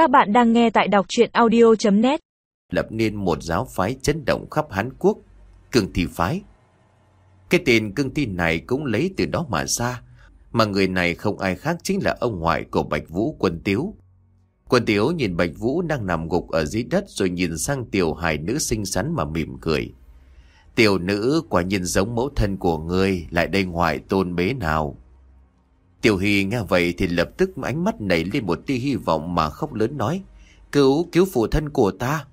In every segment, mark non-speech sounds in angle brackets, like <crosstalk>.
Các bạn đang nghe tại đọc chuyện audio.net lập nên một giáo phái chấn động khắp Hán Quốc, cương thi phái. Cái tên cương thi này cũng lấy từ đó mà ra, mà người này không ai khác chính là ông ngoại của Bạch Vũ Quân Tiếu. Quân Tiếu nhìn Bạch Vũ đang nằm gục ở dưới đất rồi nhìn sang tiểu hài nữ xinh xắn mà mỉm cười. Tiểu nữ quả nhiên giống mẫu thân của ngươi, lại đây ngoại tôn bế nào. Tiểu Hy nghe vậy thì lập tức ánh mắt nảy lên một tia hy vọng mà khóc lớn nói. Cứu, cứu phụ thân của ta.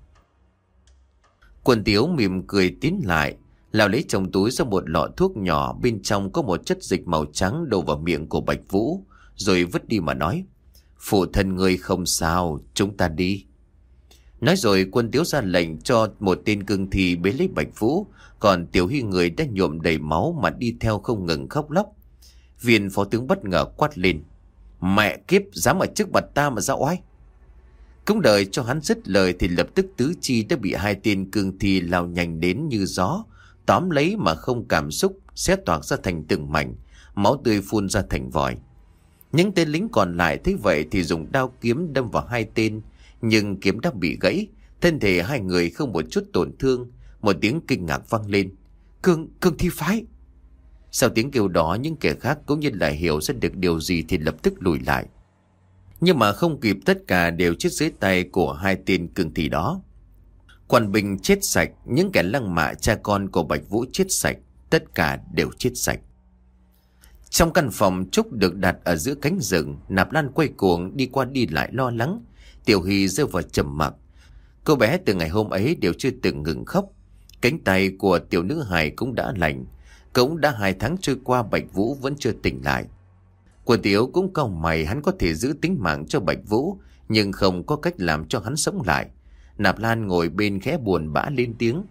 Quân Tiếu mỉm cười tiến lại, lao lấy trong túi ra một lọ thuốc nhỏ bên trong có một chất dịch màu trắng đổ vào miệng của Bạch Vũ, rồi vứt đi mà nói. Phụ thân ngươi không sao, chúng ta đi. Nói rồi quân Tiếu ra lệnh cho một tên cương thi bế lấy Bạch Vũ, còn Tiểu Hy người đã nhuộm đầy máu mà đi theo không ngừng khóc lóc. Viên phó tướng bất ngờ quát lên. Mẹ kiếp dám ở trước mặt ta mà ra oai. Cũng đợi cho hắn dứt lời thì lập tức tứ chi đã bị hai tên cương thi lao nhanh đến như gió, tóm lấy mà không cảm xúc, xé toạc ra thành từng mảnh, máu tươi phun ra thành vòi. Những tên lính còn lại thấy vậy thì dùng đao kiếm đâm vào hai tên, nhưng kiếm đã bị gãy, thân thể hai người không một chút tổn thương, một tiếng kinh ngạc vang lên. Cương, cương thi phái! Sau tiếng kêu đó những kẻ khác cũng như là hiểu ra được điều gì thì lập tức lùi lại. Nhưng mà không kịp tất cả đều chết dưới tay của hai tên cường thị đó. Quan bình chết sạch, những kẻ lăng mạ cha con của Bạch Vũ chết sạch, tất cả đều chết sạch. Trong căn phòng Trúc được đặt ở giữa cánh rừng, Nạp Lan quay cuồng đi qua đi lại lo lắng. Tiểu Hy rơi vào trầm mặc. Cô bé từ ngày hôm ấy đều chưa từng ngừng khóc. Cánh tay của tiểu nữ hài cũng đã lành. Cũng đã hai tháng trôi qua Bạch Vũ vẫn chưa tỉnh lại. quần Tiếu cũng cầu mày hắn có thể giữ tính mạng cho Bạch Vũ, nhưng không có cách làm cho hắn sống lại. Nạp Lan ngồi bên khẽ buồn bã lên tiếng.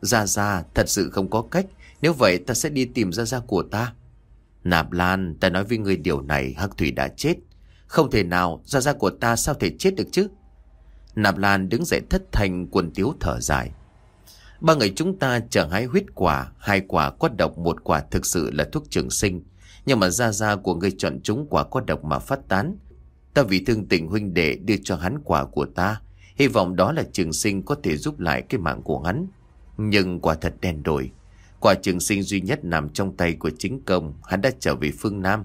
Ra ra, thật sự không có cách, nếu vậy ta sẽ đi tìm ra ra của ta. Nạp Lan, ta nói với người điều này, Hắc Thủy đã chết. Không thể nào, ra ra của ta sao thể chết được chứ? Nạp Lan đứng dậy thất thành quần tiếu thở dài. Ba người chúng ta chở hái huyết quả, hai quả có độc, một quả thực sự là thuốc trường sinh. Nhưng mà ra ra của người chọn chúng quả có độc mà phát tán. Ta vì thương tình huynh đệ đưa cho hắn quả của ta. Hy vọng đó là trường sinh có thể giúp lại cái mạng của hắn. Nhưng quả thật đen đổi. Quả trường sinh duy nhất nằm trong tay của chính công, hắn đã trở về phương Nam.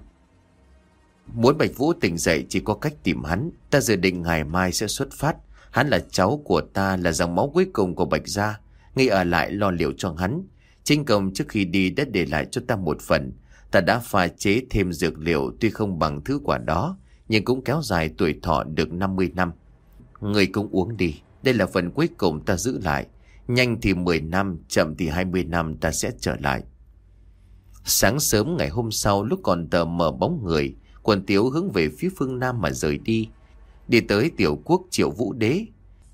Muốn Bạch Vũ tỉnh dậy chỉ có cách tìm hắn, ta dự định ngày mai sẽ xuất phát. Hắn là cháu của ta, là dòng máu cuối cùng của Bạch Gia. Nghi ở lại lo liệu cho hắn. Chính công trước khi đi đã để lại cho ta một phần. Ta đã pha chế thêm dược liệu tuy không bằng thứ quả đó, nhưng cũng kéo dài tuổi thọ được 50 năm. Người cũng uống đi, đây là phần cuối cùng ta giữ lại. Nhanh thì 10 năm, chậm thì 20 năm ta sẽ trở lại. Sáng sớm ngày hôm sau lúc còn tờ mờ bóng người, quần tiếu hướng về phía phương Nam mà rời đi. Đi tới tiểu quốc triệu vũ đế.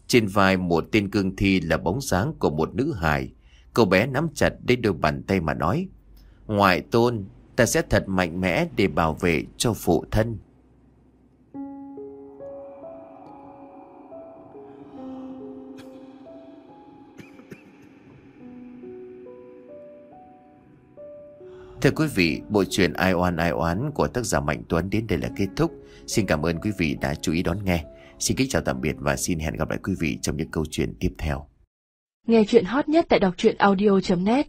Trên vai một tên cương thi là bóng dáng của một nữ hài. Cô bé nắm chặt lấy đôi bàn tay mà nói. Ngoại tôn, ta sẽ thật mạnh mẽ để bảo vệ cho phụ thân. <coughs> Thưa quý vị, bộ truyện Ai oan ai oán của tác giả Mạnh Tuấn đến đây là kết thúc. Xin cảm ơn quý vị đã chú ý đón nghe. Xin kính chào tạm biệt và xin hẹn gặp lại quý vị trong những câu chuyện tiếp theo. Nghe chuyện hot nhất tại đọc truyện audio.net